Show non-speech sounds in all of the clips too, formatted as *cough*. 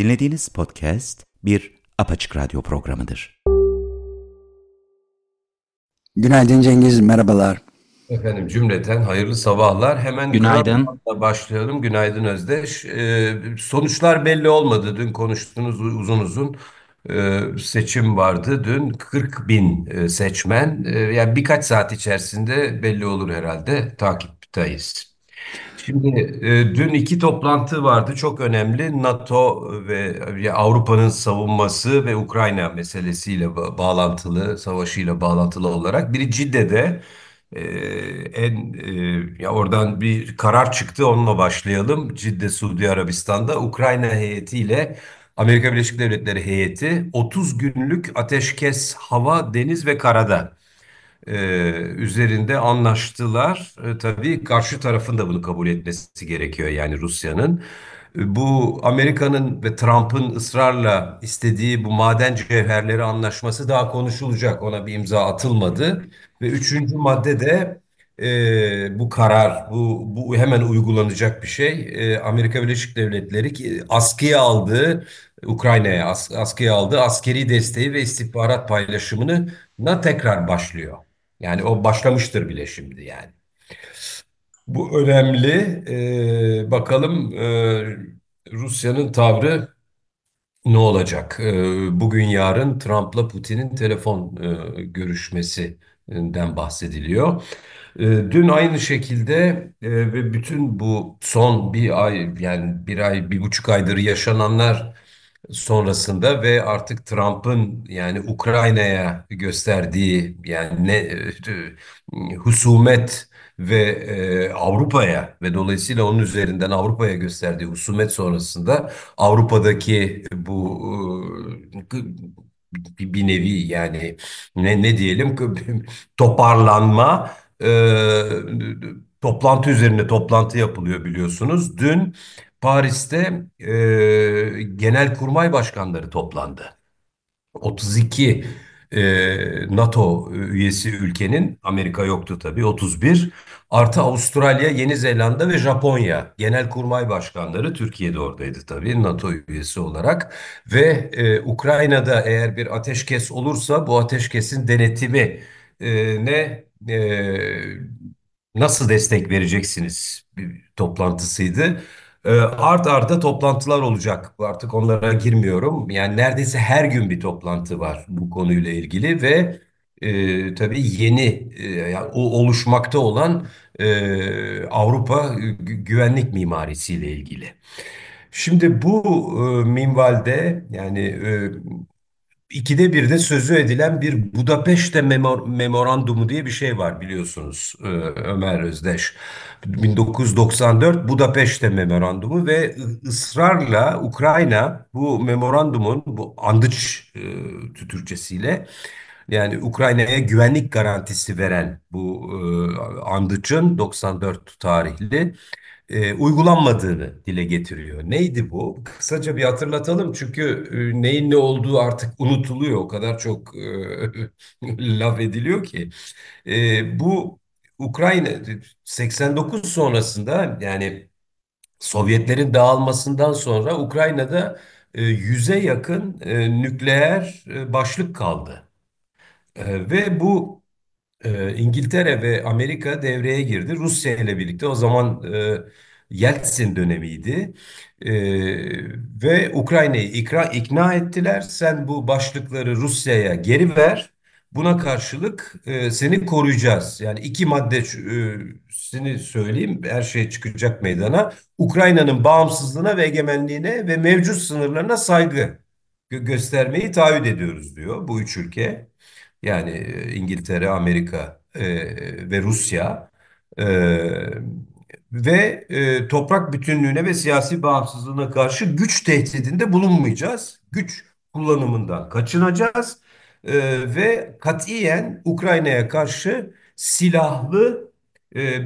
Dinlediğiniz podcast bir apaçık radyo programıdır. Günaydın Cengiz, merhabalar. Efendim cümleten hayırlı sabahlar. Hemen Günaydın. Başlayalım. Günaydın Özdeş. Ee, sonuçlar belli olmadı. Dün konuştunuz uzun uzun. Ee, seçim vardı. Dün 40 bin e, seçmen. Ee, yani birkaç saat içerisinde belli olur herhalde. Takipteyiz. Şimdi e, dün iki toplantı vardı çok önemli NATO ve Avrupa'nın savunması ve Ukrayna meselesiyle ba- bağlantılı, savaşıyla bağlantılı olarak. Biri Cidde'de e, en e, ya oradan bir karar çıktı onunla başlayalım. Cidde Suudi Arabistan'da Ukrayna heyetiyle Amerika Birleşik Devletleri heyeti 30 günlük ateşkes hava, deniz ve karada e, üzerinde anlaştılar. E, tabii karşı tarafın da bunu kabul etmesi gerekiyor yani Rusya'nın. E, Bu Amerika'nın ve Trump'ın ısrarla istediği bu maden cevherleri anlaşması daha konuşulacak. Ona bir imza atılmadı. Ve üçüncü madde de e, bu karar, bu, bu hemen uygulanacak bir şey. E, Amerika Birleşik Devletleri ki askıya aldığı Ukrayna'ya as- askıya aldığı askeri desteği ve istihbarat paylaşımını na tekrar başlıyor. Yani o başlamıştır bile şimdi yani. Bu önemli. Ee, bakalım e, Rusya'nın tavrı ne olacak? Ee, bugün yarın Trump'la Putin'in telefon e, görüşmesinden bahsediliyor. Ee, dün aynı şekilde e, ve bütün bu son bir ay yani bir ay bir buçuk aydır yaşananlar sonrasında ve artık Trump'ın yani Ukrayna'ya gösterdiği yani ne e, husumet ve e, Avrupa'ya ve dolayısıyla onun üzerinden Avrupa'ya gösterdiği husumet sonrasında Avrupa'daki bu e, bir, nevi yani ne ne diyelim *laughs* toparlanma e, toplantı üzerine toplantı yapılıyor biliyorsunuz. Dün Paris'te e, Genelkurmay Başkanları toplandı. 32 e, NATO üyesi ülkenin, Amerika yoktu tabii 31, artı Avustralya, Yeni Zelanda ve Japonya Genelkurmay Başkanları, Türkiye'de oradaydı tabii NATO üyesi olarak. Ve e, Ukrayna'da eğer bir ateşkes olursa bu ateşkesin denetimi e, ne e, nasıl destek vereceksiniz bir toplantısıydı. E, art arda toplantılar olacak. Artık onlara girmiyorum. Yani neredeyse her gün bir toplantı var bu konuyla ilgili ve e, tabii yeni e, yani oluşmakta olan e, Avrupa gü- güvenlik mimarisiyle ilgili. Şimdi bu e, minvalde yani e, İkide bir de sözü edilen bir Budapeşte Memor Memorandumu diye bir şey var biliyorsunuz e, Ömer Özdeş. 1994 Budapeşte Memorandumu ve ısrarla Ukrayna bu memorandumun bu andıç e, Türkçesiyle yani Ukrayna'ya güvenlik garantisi veren bu e, andıçın 94 tarihli e, uygulanmadığını dile getiriyor. Neydi bu? Kısaca bir hatırlatalım çünkü e, neyin ne olduğu artık unutuluyor. O kadar çok e, *laughs* laf ediliyor ki. E, bu Ukrayna 89 sonrasında yani Sovyetlerin dağılmasından sonra Ukrayna'da e, yüze yakın e, nükleer e, başlık kaldı. E, ve bu ee, İngiltere ve Amerika devreye girdi. Rusya ile birlikte o zaman e, Yeltsin dönemiydi. Ee, ve Ukrayna'yı ikra, ikna ettiler. Sen bu başlıkları Rusya'ya geri ver. Buna karşılık e, seni koruyacağız. Yani iki madde e, seni söyleyeyim her şey çıkacak meydana. Ukrayna'nın bağımsızlığına ve egemenliğine ve mevcut sınırlarına saygı gö- göstermeyi taahhüt ediyoruz diyor bu üç ülke. Yani İngiltere, Amerika e, ve Rusya e, ve e, toprak bütünlüğüne ve siyasi bağımsızlığına karşı güç tehdidinde bulunmayacağız. Güç kullanımından kaçınacağız E, ve katiyen Ukrayna'ya karşı silahlı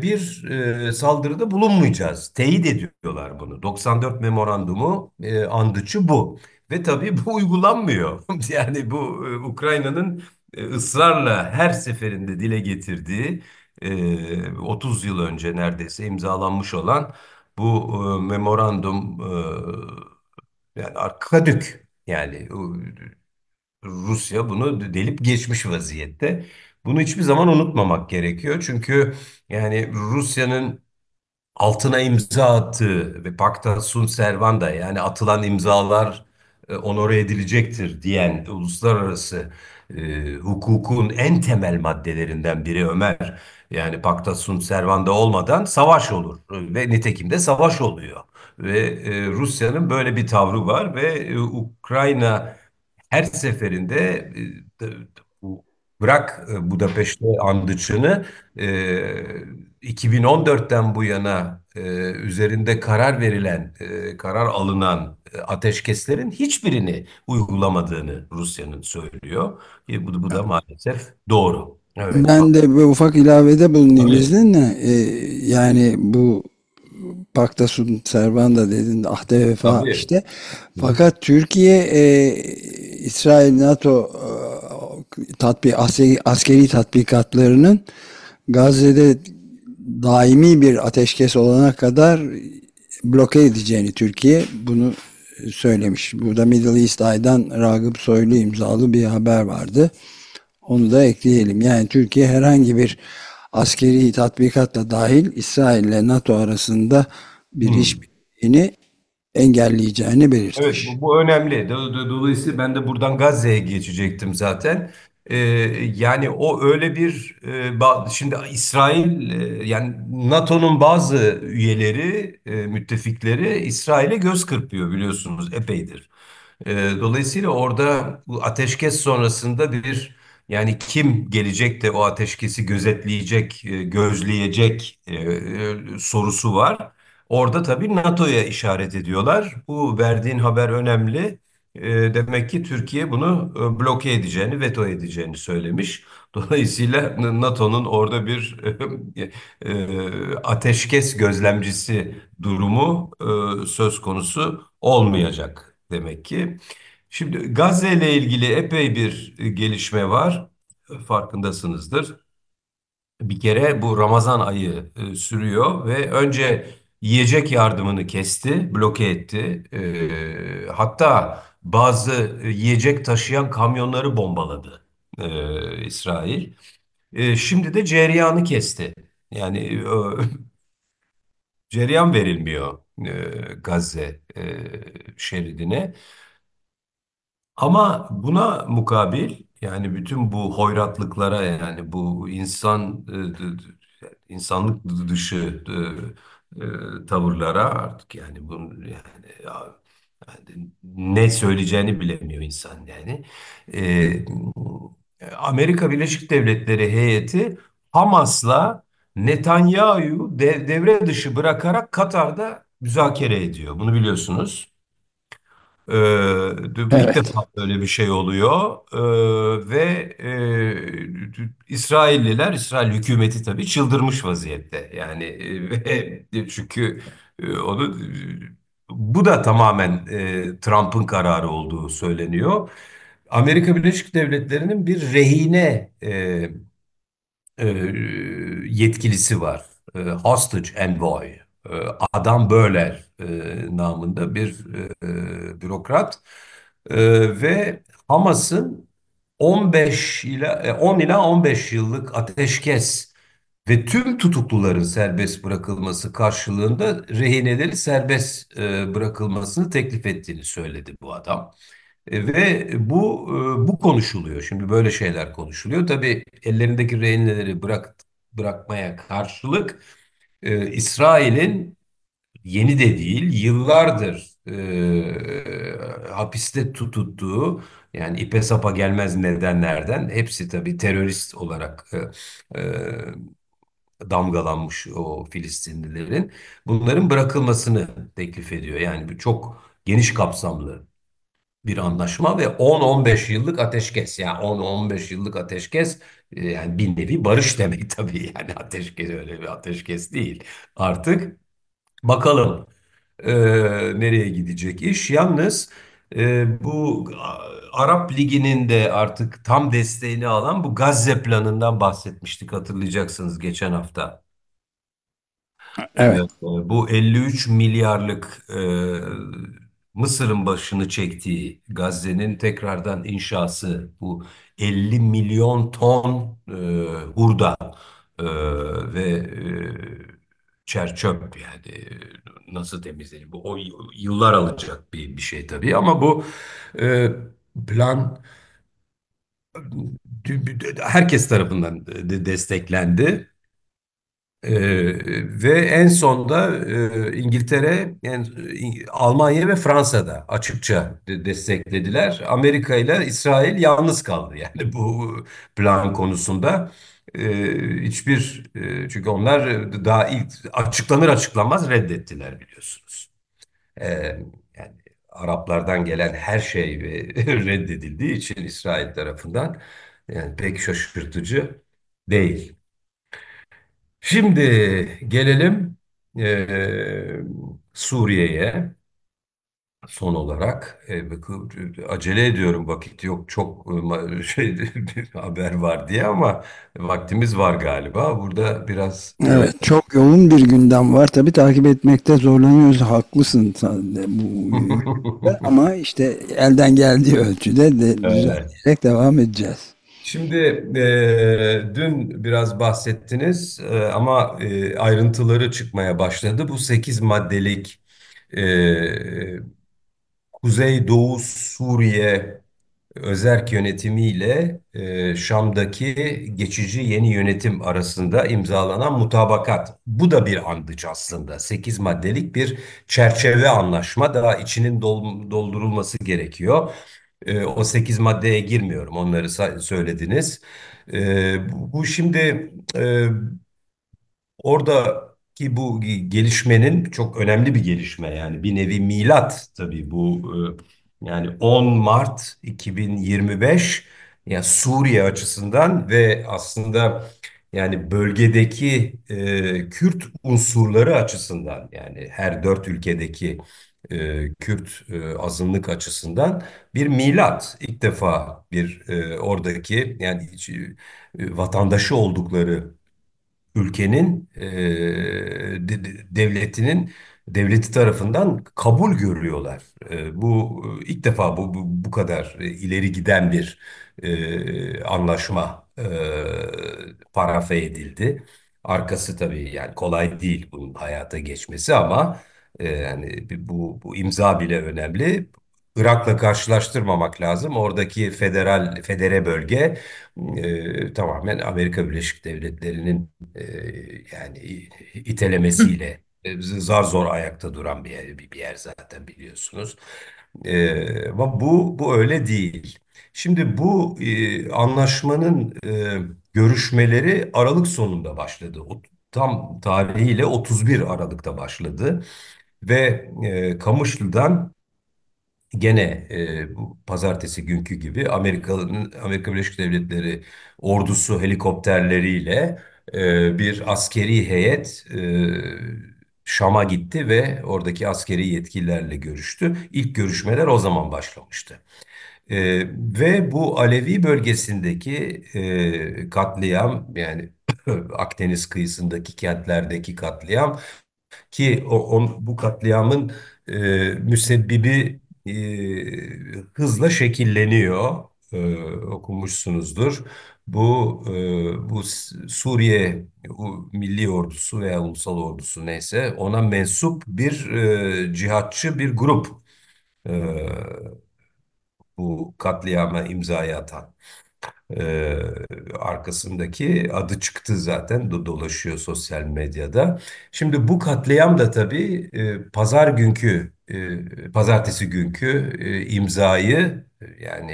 bir e, saldırıda bulunmayacağız. Teyit ediyorlar bunu. 94 memorandumu e, andıçı bu. Ve tabii bu uygulanmıyor. *laughs* Yani bu e, Ukrayna'nın ısrarla her seferinde dile getirdiği e, 30 yıl önce neredeyse imzalanmış olan bu e, memorandum Yani kadük. Yani Rusya bunu delip geçmiş vaziyette. Bunu hiçbir zaman unutmamak gerekiyor. Çünkü yani Rusya'nın altına imza attığı ve Pacta Sunt Servanda yani atılan imzalar e, onore edilecektir diyen uluslararası e, hukukun en temel maddelerinden biri Ömer. Yani Pacta Sunt Servanda olmadan savaş olur ve nitekim de savaş oluyor. Ve e, Rusya'nın böyle bir tavrı var ve e, Ukrayna her seferinde bırak e, Budapeşte andıçını e, 2014'ten bu yana üzerinde karar verilen, karar alınan ateşkeslerin hiçbirini uygulamadığını Rusya'nın söylüyor. E, bu, bu da maalesef doğru. Evet. Ben de bir ufak ilavede bulunayım Tabii. izninle. Ee, yani bu Pacta Sunt Servanda dedin ahde vefa Tabii. işte. Fakat Türkiye e, İsrail NATO e, tatbik, askeri, askeri tatbikatlarının Gazze'de daimi bir ateşkes olana kadar bloke edeceğini Türkiye bunu söylemiş. Burada Middle East Eye'dan Ragıp Soylu imzalı bir haber vardı. Onu da ekleyelim. Yani Türkiye herhangi bir askeri tatbikatla dahil İsrail ile NATO arasında bir Hı. işbirliğini engelleyeceğini Evet belirtmiş. bu, bu önemli. Do- do- Dolayısıyla ben de buradan Gazze'ye geçecektim zaten. Ee, yani o öyle bir e, şimdi İsrail e, yani NATO'nun bazı üyeleri e, müttefikleri İsrail'e göz kırpıyor biliyorsunuz epeydir. Ee, dolayısıyla orada bu ateşkes sonrasında bir yani kim gelecek de o ateşkesi gözetleyecek, e, gözleyecek e, e, sorusu var. Orada tabii NATO'ya işaret ediyorlar. Bu verdiğin haber önemli. E, demek ki Türkiye bunu e, bloke edeceğini, veto edeceğini söylemiş. *laughs* Dolayısıyla NATO'nun orada bir e, e, ateşkes gözlemcisi durumu söz konusu olmayacak demek ki. Şimdi Gazze ile ilgili epey bir gelişme var. Farkındasınızdır. Bir kere bu Ramazan ayı sürüyor ve önce yiyecek yardımını kesti, bloke etti. Hatta bazı yiyecek taşıyan kamyonları bombaladı e, İsrail. E, şimdi de cereyanı kesti. Yani e, *laughs* cereyan verilmiyor e, Gazze e, şeridine. Ama buna mukabil yani bütün bu hoyratlıklara yani bu insan e, insanlık dışı e, e, tavırlara artık yani ya- yani ne söyleyeceğini bilemiyor insan yani. E, Amerika Birleşik Devletleri heyeti Hamas'la Netanyahu'yu de- devre dışı bırakarak Katar'da müzakere ediyor. Bunu biliyorsunuz. Ee, ilk Evet. defa böyle bir şey oluyor Ee, ve e, İsrailliler, İsrail hükümeti tabii çıldırmış vaziyette. Yani e, *laughs* ve çünkü e, onu bu da tamamen e, Trump'ın kararı olduğu söyleniyor. Amerika Birleşik Devletleri'nin bir rehine e, e, yetkilisi var. E, hostage envoy. E, Adam Böhler e, namında bir e, bürokrat. E, ve Hamas'ın 15 ila e, 10 ila 15 yıllık ateşkes ve tüm tutukluların serbest bırakılması karşılığında rehineleri serbest e, bırakılmasını teklif ettiğini söyledi bu adam. E, Ve bu e, bu konuşuluyor. Şimdi böyle şeyler konuşuluyor. Tabii ellerindeki rehineleri bırak bırakmaya karşılık İsrail'in yeni de değil yıllardır e, hapiste tututtuğu yani ipe sapa gelmez nedenlerden hepsi tabii terörist olarak e, damgalanmış o Filistinlilerin bunların bırakılmasını teklif ediyor. Yani bu çok geniş kapsamlı bir anlaşma ve 10-15 yıllık ateşkes. Yani 10-15 yıllık ateşkes e, yani bir nevi barış demek *laughs* tabii. Yani ateşkes öyle bir ateşkes değil. Artık bakalım e, nereye gidecek iş. Yalnız e, bu Arap Ligi'nin de artık tam desteğini alan bu Gazze planından bahsetmiştik hatırlayacaksınız geçen hafta. Evet. Evet, bu 53 milyarlık Mısır'ın başını çektiği Gazze'nin tekrardan inşası bu 50 milyon ton e, hurda e, ve e, çer çöp yani e, nasıl temizlenir bu o yıllar alacak bir bir şey tabii ama bu e, plan herkes tarafından de- desteklendi. Ee, ve en sonda e, İngiltere, yani e, Almanya ve Fransa'da açıkça de- desteklediler. Amerika ile İsrail yalnız kaldı. Yani bu plan konusunda e, hiçbir e, çünkü onlar daha ilk açıklanır açıklanmaz reddettiler biliyorsunuz. E, yani Araplardan gelen her şey *laughs* reddedildiği için İsrail tarafından yani pek şaşırtıcı değil. Şimdi gelelim Suriye'ye son olarak. E, bakın, acele ediyorum vakit yok çok e, *laughs* şey haber var diye ama vaktimiz var galiba. Burada biraz e, Evet, çok yoğun bir gündem var. Tabii takip etmekte zorlanıyoruz. Haklısın bu *laughs* ama işte elden geldiği ölçüde de Evet. devam edeceğiz. Şimdi e, dün biraz bahsettiniz e, ama e, ayrıntıları çıkmaya başladı. Bu 8 maddelik e, Kuzeydoğu Suriye özerk yönetimiyle e, Şam'daki geçici yeni yönetim arasında imzalanan mutabakat. Bu da bir andıç aslında. 8 maddelik bir çerçeve anlaşma. Daha içinin dol- doldurulması gerekiyor. E, o 8 maddeye girmiyorum. Onları söylediniz. E, bu, şimdi e, Oradaki bu gelişmenin çok önemli bir gelişme yani bir nevi milat tabii bu e, yani 10 Mart 2025 yani Suriye açısından ve aslında yani bölgedeki e, Kürt unsurları açısından yani her dört ülkedeki e, Kürt e, azınlık açısından bir milat. İlk defa bir e, oradaki yani e, vatandaşı oldukları ülkenin e, de- de- devletinin devleti tarafından kabul görüyorlar. E, bu ilk defa bu bu, bu kadar ileri giden bir e, anlaşma e, parafe edildi. Arkası tabii yani kolay değil bunun hayata geçmesi ama e, yani bu bu imza bile önemli. Irak'la karşılaştırmamak lazım. Oradaki federal federe bölge e, tamamen Amerika Birleşik Devletleri'nin e, yani itelemesiyle e, zar zor ayakta duran bir yer, bir yer zaten biliyorsunuz. E, ama bu bu öyle değil. Şimdi bu e, anlaşmanın e, görüşmeleri Aralık sonunda başladı. O, tam tarihiyle 31 Aralık'ta başladı ve e, Kamışlı'dan Gene e, pazartesi günkü gibi Amerika'nın Amerika Birleşik Devletleri ordusu helikopterleriyle e, bir askeri heyet e, Şam'a gitti ve oradaki askeri yetkililerle görüştü. İlk görüşmeler o zaman başlamıştı. E, ve bu Alevi bölgesindeki e, katliam yani *clears throat* Akdeniz kıyısındaki kentlerdeki katliam ki o, on- bu katliamın e, müsebbibi e, hızla şekilleniyor. E, okumuşsunuzdur. Bu e, bu Suriye u- Milli Ordusu veya Ulusal Ordusu neyse ona mensup bir e, cihatçı bir grup e, bu katliama imzayı atan. Ee, arkasındaki adı çıktı zaten do- dolaşıyor sosyal medyada. Şimdi bu katliam da tabii e, pazar günkü e, pazartesi günkü e, imzayı yani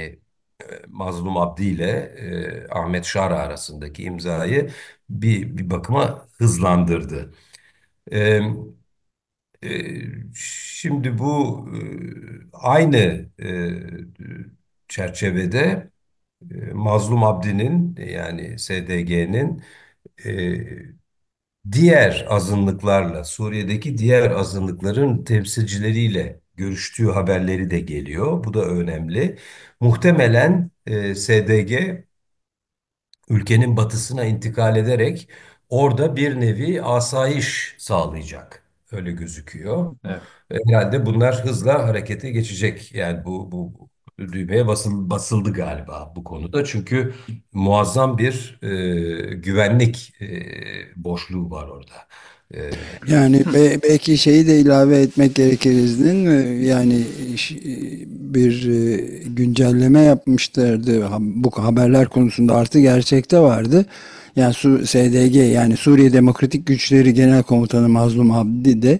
e, Mazlum Abdi ile Ahmet Şara arasındaki imzayı bir, bir bakıma hızlandırdı. Şimdi bu aynı çerçevede Mazlum Abdi'nin yani SDG'nin diğer azınlıklarla Suriye'deki diğer azınlıkların temsilcileriyle görüştüğü haberleri de geliyor. Bu da önemli. Muhtemelen e, SDG ülkenin batısına intikal ederek orada bir nevi asayiş sağlayacak. Öyle gözüküyor. Evet. Herhalde bunlar hızla harekete geçecek. Yani bu, bu düğmeye basıl, basıldı galiba bu konuda. Çünkü muazzam bir e, güvenlik e, boşluğu var orada. E, Yani *laughs* be- belki şeyi de ilave etmek gerekir iznin. Yani iş- bir e, güncelleme yapmışlardı. Bu haberler konusunda artı gerçekte vardı. Yani SDG yani Suriye Demokratik Güçleri Genel Komutanı Mazlum Abdi de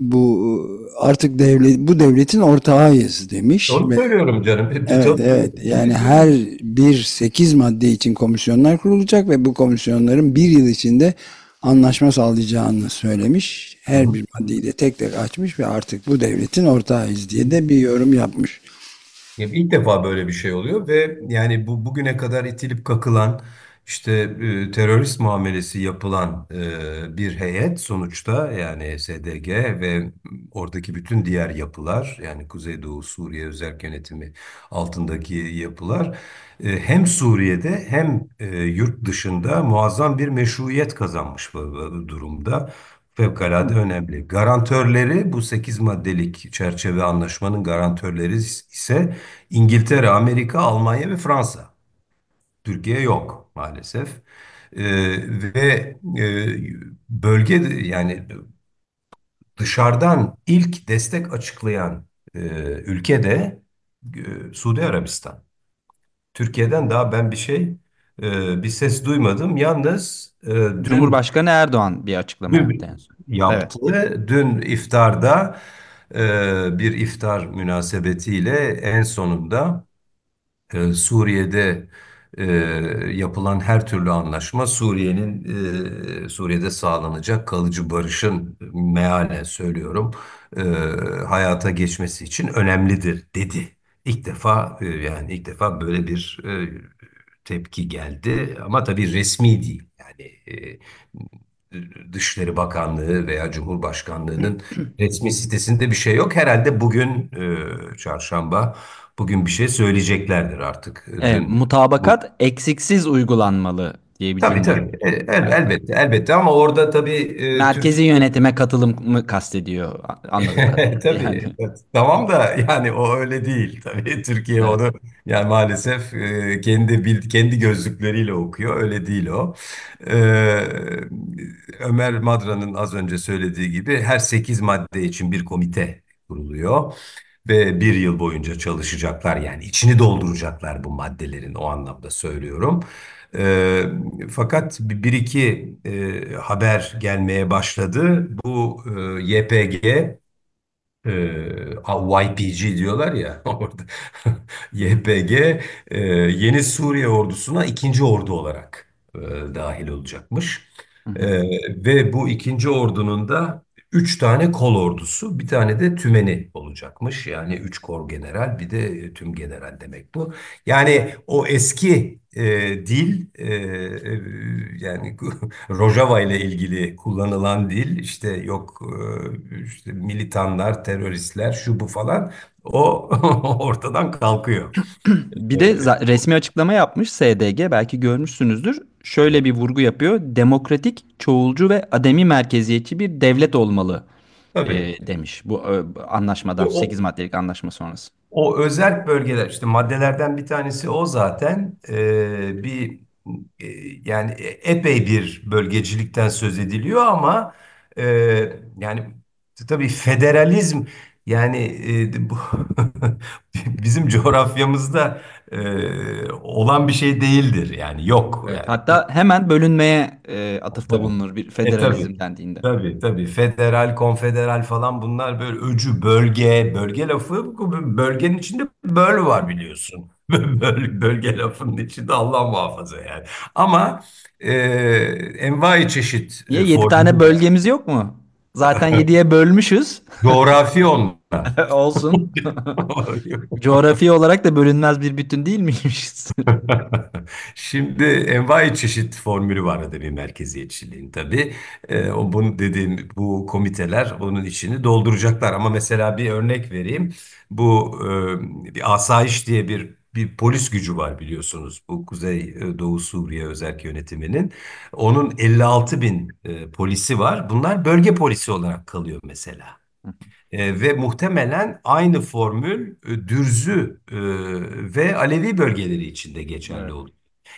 bu artık devlet bu devletin ortağıyız demiş onu ve söylüyorum canım. Evet evet yani her bir 8 madde için komisyonlar kurulacak ve bu komisyonların bir yıl içinde anlaşma sağlayacağını söylemiş. Her bir maddeyi de tek tek açmış ve artık bu devletin ortağıyız diye de bir yorum yapmış. Ya İlk defa böyle bir şey oluyor ve yani bu bugüne kadar itilip kakılan işte e, terörist muamelesi yapılan e, bir heyet sonuçta yani SDG ve oradaki bütün diğer yapılar yani Kuzeydoğu Suriye Özerk Yönetimi altındaki yapılar e, hem Suriye'de hem e, yurt dışında muazzam bir meşruiyet kazanmış bu, bu durumda. Fevkalade önemli. Garantörleri bu 8 maddelik çerçeve anlaşmanın garantörleri ise İngiltere, Amerika, Almanya ve Fransa. Türkiye yok maalesef. Ee, ve e, bölge yani dışarıdan ilk destek açıklayan e, ülke de e, Suudi Arabistan. Türkiye'den daha ben bir şey e, bir ses duymadım. Yalnız e, dün Cumhurbaşkanı Erdoğan bir açıklama yaptı en son. Evet. yaptı. Dün iftarda e, bir iftar münasebetiyle en sonunda e, Suriye'de e, yapılan her türlü anlaşma Suriye'nin e, Suriye'de sağlanacak kalıcı barışın mealen söylüyorum e, hayata geçmesi için önemlidir dedi. İlk defa e, yani ilk defa böyle bir e, tepki geldi ama tabii resmi değil. Yani e, Dışişleri Bakanlığı veya Cumhurbaşkanlığı'nın *clears throat* resmi sitesinde bir şey yok. Herhalde bugün e, çarşamba bugün bir şey söyleyeceklerdir artık. Evet, Dün bu mutabakat eksiksiz uygulanmalı diye bir tabii tabii E, el, Evet. elbette elbette ama orada tabii e, Türk Merkezi yönetime katılımı kastediyor a- anladığım *laughs* kadarıyla. Tabii Yani evet. tamam da yani o öyle değil tabii Türkiye evet. onu yani maalesef e, kendi kendi gözlükleriyle okuyor öyle değil o. Ee, Ömer Madra'nın az önce söylediği gibi her 8 madde için bir komite kuruluyor ve bir yıl boyunca çalışacaklar yani içini dolduracaklar bu maddelerin o anlamda söylüyorum. Ee, fakat bir iki e, haber gelmeye başladı. Bu e, YPG ee, YPG diyorlar ya *laughs* orada YPG e, Yeni Suriye Ordusu'na ikinci ordu olarak e, dahil olacakmış. Hı hı. E, ve bu ikinci ordunun da üç tane kol ordusu bir tane de tümeni olacakmış. Yani üç kor general bir de tüm general demek bu. Yani o eski e, dil e, e, yani *laughs* Rojava ile ilgili kullanılan dil işte yok e, işte militanlar, teröristler şu bu falan o *laughs* ortadan kalkıyor. Bir de resmi açıklama yapmış SDG belki görmüşsünüzdür. Şöyle bir vurgu yapıyor. Demokratik, çoğulcu ve ademi merkeziyetçi bir devlet olmalı Tabii. e, demiş bu e, anlaşmadan O, 8 maddelik anlaşma sonrası. o özerk bölgeler işte maddelerden bir tanesi o zaten Ee, bir e, yani epey bir bölgecilikten söz ediliyor ama e, yani tabii federalizm yani e, bu *laughs* bizim coğrafyamızda e, olan bir şey değildir yani yok Evet, yani. hatta hemen bölünmeye e, atıfta Tabii. bulunur bir E federalizm tabii. dendiğinde. Tabii tabii. Federal, konfederal falan bunlar böyle öcü, bölge, bölge lafı bu bölgenin içinde böl var biliyorsun. *laughs* Böl, bölge lafının içinde Allah muhafaza yani. Ama e, envai çeşit Niye e, 7 tane formül bölgemiz yok mu? Zaten 7'ye bölmüşüz. *laughs* coğrafi onlar. *laughs* Olsun. *laughs* Coğrafi olarak da bölünmez bir bütün değil miymişiz? Şimdi envai çeşit formülü var ademi merkeziyetçiliğin tabii. Ee, o bunu dediğim bu komiteler onun içini dolduracaklar. Ama mesela bir örnek vereyim. Bu e, bir asayiş diye bir bir polis gücü var biliyorsunuz. Bu Kuzey e, Doğu Suriye Özerk Yönetimi'nin. Onun 56 bin e, polisi var. Bunlar bölge polisi olarak kalıyor mesela. E, ve muhtemelen aynı formül e, Dürzü e, ve Alevi bölgeleri için de geçerli Evet. olur.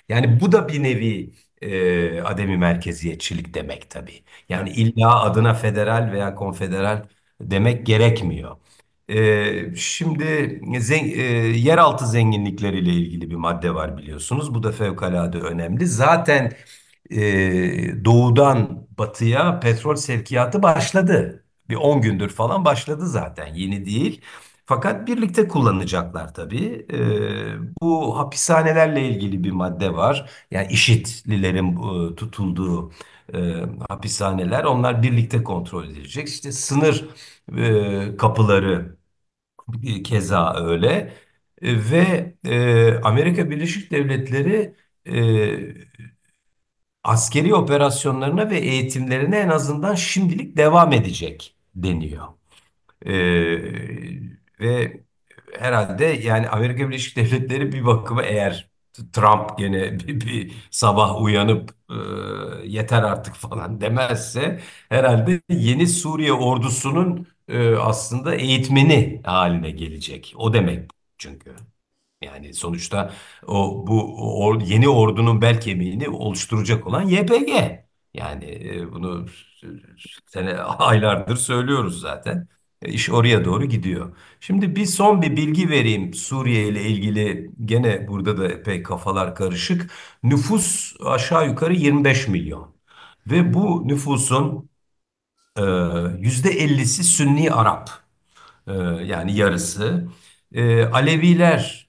Yani bu da bir nevi e, ademi merkeziyetçilik demek tabii. Yani illa adına federal veya konfederal demek gerekmiyor. E, şimdi zen- e, yeraltı zenginlikleriyle ilgili bir madde var biliyorsunuz. Bu da fevkalade önemli. Zaten e, doğudan batıya petrol sevkiyatı başladı. Bir 10 gündür falan başladı zaten. Yeni değil. Fakat birlikte kullanacaklar tabii. Ee, bu hapishanelerle ilgili bir madde var. Yani IŞİD'lilerin e, tutulduğu e, hapishaneler. Onlar birlikte kontrol edilecek. İşte sınır kapıları keza öyle. E, ve e, Amerika Birleşik Devletleri e, askeri operasyonlarına ve eğitimlerine en azından şimdilik devam edecek deniyor. Ee, ve herhalde yani Amerika Birleşik Devletleri bir bakıma eğer Trump gene *laughs* bir, bir sabah uyanıp e, yeter artık falan demezse herhalde yeni Suriye ordusunun e, aslında eğitmeni haline gelecek. O demek çünkü. Yani sonuçta o bu o, yeni ordunun bel kemiğini oluşturacak olan YPG. Yani e, bunu sene *laughs* aylardır söylüyoruz zaten. E, İş oraya doğru gidiyor. Şimdi bir son bir bilgi vereyim Suriye ile ilgili. Gene burada da epey kafalar karışık. Nüfus aşağı yukarı 25 milyon. Ve bu nüfusun e, %50'si Sünni Arap. Ee, yani yarısı. Ee, Aleviler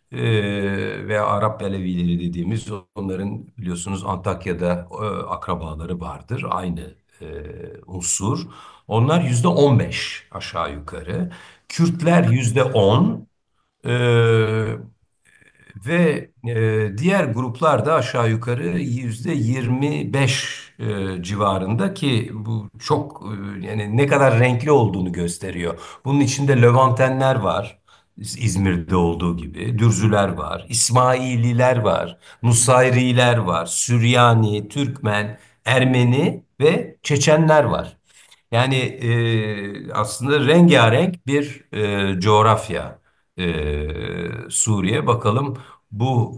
veya Arap Alevileri dediğimiz onların biliyorsunuz Antakya'da e, akrabaları vardır. Aynı e, unsur. Onlar yüzde on beş aşağı yukarı. Kürtler yüzde on. Ve e, diğer gruplar da aşağı yukarı yüzde 25 e, civarında ki bu çok e, yani ne kadar renkli olduğunu gösteriyor. Bunun içinde Levantenler var. İz- İzmir'de olduğu gibi Dürzüler var, İsmaililer var, Nusayriler var, Süryani, Türkmen, Ermeni ve Çeçenler var. Yani e, aslında rengarenk bir e, coğrafya e, Suriye. Bakalım bu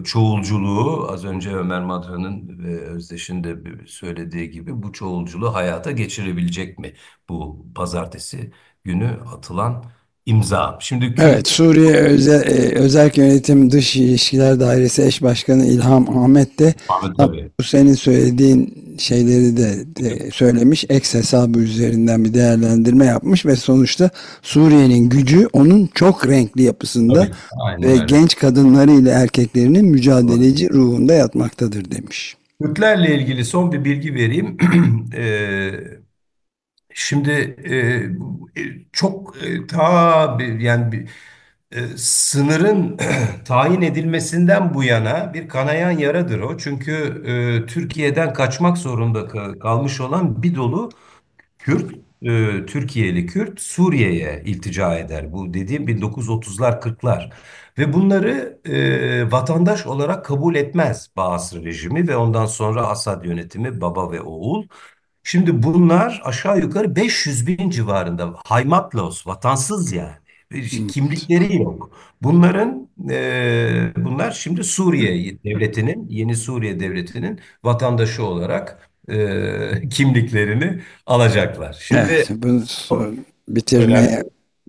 e, çoğulculuğu az önce Ömer Madra'nın ve Özdeş'in de bir söylediği gibi bu çoğulculuğu hayata geçirebilecek mi bu pazartesi günü atılan imza? Şimdi Evet, Suriye Özel, e, Özerk Yönetim Dış İlişkiler Dairesi Eş Başkanı İlham Ahmet de Ahmet bu senin söylediğin şeyleri de, de söylemiş. X hesabı üzerinden bir değerlendirme yapmış ve sonuçta Suriye'nin gücü onun çok renkli yapısında Tabii. Ve öyle. genç kadınları ile erkeklerinin mücadeleci ruhunda yatmaktadır demiş. Kürtlerle ilgili son bir bilgi vereyim. *clears throat* Şimdi e, e, çok e, ta bir- yani bir, e, sınırın *clears throat* tayin edilmesinden bu yana bir kanayan yaradır o. Çünkü Türkiye'den kaçmak zorunda ka- kalmış olan bir dolu Kürt, Türkiye'li Kürt Suriye'ye iltica eder. Bu dediğim 1930'lar 40'lar. Ve bunları e, vatandaş olarak kabul etmez Baas rejimi ve ondan sonra Asad yönetimi baba ve oğul. Şimdi bunlar aşağı yukarı 500 bin civarında haymatlos, vatansız yani. Kimlikleri yok. Bunların e, bunlar şimdi Suriye devletinin, yeni Suriye devletinin vatandaşı olarak e, kimliklerini alacaklar. Şimdi Evet, bunu bitirmeye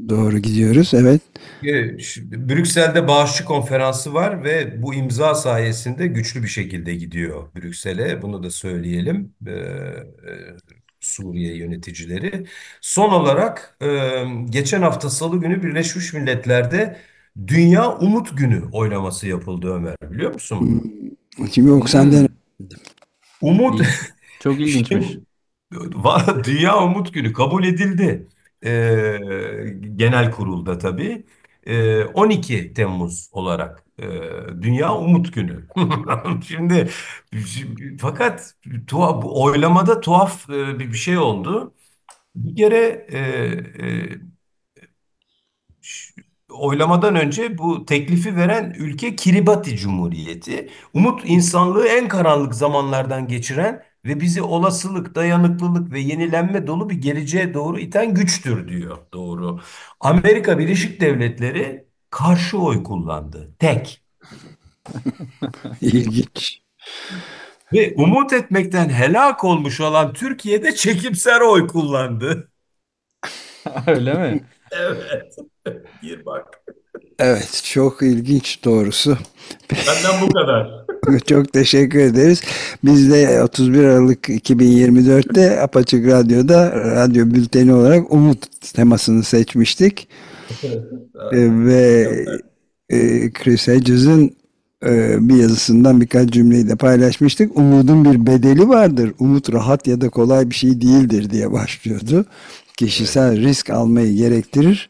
doğru gidiyoruz. Evet. E, şu- Brüksel'de bağışçı konferansı var ve bu imza sayesinde güçlü bir şekilde gidiyor Brüksel'e. Bunu da söyleyelim. E, e, Suriye yöneticileri. Son olarak e, geçen hafta Salı günü Birleşmiş Milletler'de Dünya Umut Günü oylaması yapıldı Ömer. Biliyor musun bunu? Hmm. Yok senden Umut Çok ilginçmiş. *laughs* Dünya Umut Günü kabul edildi. Ee, genel kurulda tabii. Ee, 12 Temmuz olarak e, Dünya Umut Günü. *laughs* Şimdi, şimdi- fakat tuhaf, oylamada tuhaf e, bir şey oldu. Bir kere e, e, oylamadan önce bu teklifi veren ülke Kiribati Cumhuriyeti. Umut insanlığı en karanlık zamanlardan geçiren ve bizi olasılık, dayanıklılık ve yenilenme dolu bir geleceğe doğru iten güçtür diyor doğru. Amerika Birleşik Devletleri karşı oy kullandı. Tek. *laughs* İlginç. Ve umut etmekten helak olmuş olan Türkiye'de çekimser oy kullandı. *laughs* Öyle mi? Evet. *laughs* Bir bak. Evet çok ilginç doğrusu. Benden bu kadar. *laughs* Çok teşekkür ederiz. Biz de 31 Aralık 2024'te Apaçık Radyo'da radyo bülteni olarak Umut temasını seçmiştik. Ee, ve e, Chris Hedges'in e, bir yazısından birkaç cümleyi de paylaşmıştık. Umudun bir bedeli vardır. Umut rahat ya da kolay bir şey değildir diye başlıyordu. Kişisel risk almayı gerektirir.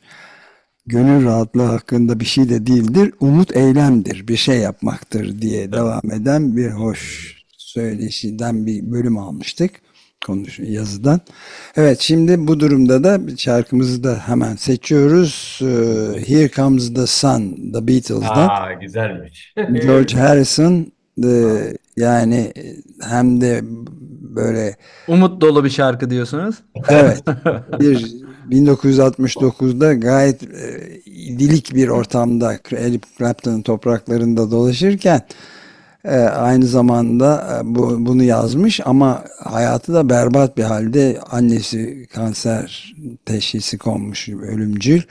Gönül rahatlığı hakkında bir şey de değildir. Umut eylemdir, bir şey yapmaktır diye devam eden bir hoş söyleşiden bir bölüm almıştık konuş yazıdan. Evet şimdi bu durumda da şarkımızı da hemen seçiyoruz. Ee, Here Comes the Sun The Beatles'dan. Aa güzelmiş. *laughs* George Harrison e, yani hem de böyle Umut dolu bir şarkı diyorsunuz. evet *laughs* bir 1969'da gayet e, idillik bir ortamda Eric Clapton'ın topraklarında dolaşırken e, aynı zamanda e, bu, bunu yazmış ama hayatı da berbat bir halde annesi kanser teşhisi konmuş ölümcül.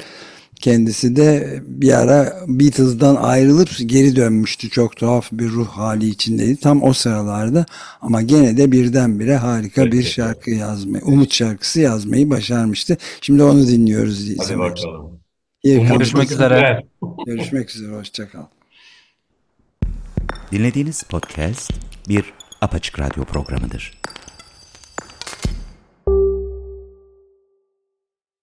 Kendisi de bir ara Beatles'dan ayrılıp geri dönmüştü. Çok tuhaf bir ruh hali içindeydi. Tam o sıralarda ama gene de birdenbire harika bir Peki. şarkı yazmayı, Umut şarkısı yazmayı başarmıştı. Şimdi onu dinliyoruz. Hadi bakalım. Here Umut comes Görüşmek üzere. Görüşmek üzere. Hoşçakal. Dinlediğiniz podcast bir Apaçık Radyo programıdır.